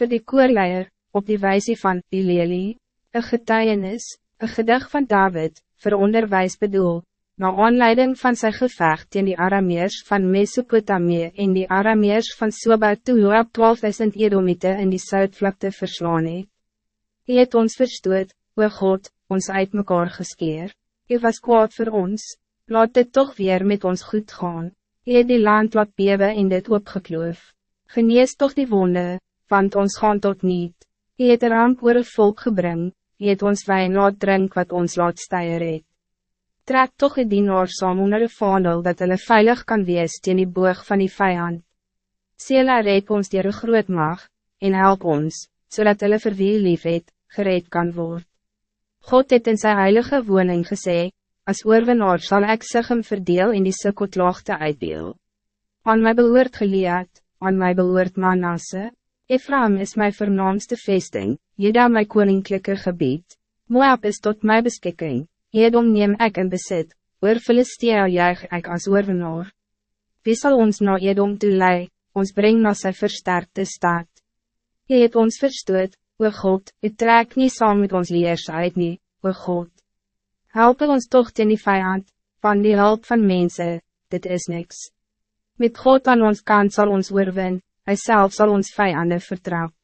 voor die koorleier, op die wijze van Bileli, een getuienis, een gedig van David, voor onderwijs bedoel, na aanleiding van zijn gevecht in die Arameers van Mesopotamië en die Arameers van Soba toe Joab 12.000 Edomite in die Zuidvlakte verslaan het. Hy het ons verstoot, o God, ons uit mekaar geskeer. Hy was kwaad voor ons, laat dit toch weer met ons goed gaan. Hy het die land laat bewe en dit opgekloof. Genees toch die wonde, want ons gaan tot niet. Hy het een ramp oor een volk gebring, hy het ons wijn laat drink wat ons laat steier het. Trek toch een dienaar saam onder een vaandel dat hulle veilig kan wees teen die boog van die vijand. Sela red ons dier een groot mag, en help ons, zodat hulle vir wie lief het, gereed kan worden. God het in sy heilige woning gesê, as oorwinnaar sal ek sig hem verdeel in die sikkotlaagte uitdeel. Aan my behoort geleerd, aan my behoort Manasse, Ephraim is mijn vernaamste vesting, Juda my koninklijke gebied, Moab is tot my beskikking, Edom neem ek in besit, oor Philistia juig ek as oorwinnaar. Wie zal ons na Edom toe lei, ons breng na sy versterkte staat. Je het ons verstoot, o God, u trek niet saam met ons leers uit nie, o God. Help ons toch ten die vijand, van die hulp van mensen, dit is niks. Met God aan ons kant zal ons oorwin, hij zelf zal ons vijanden vertrouwen.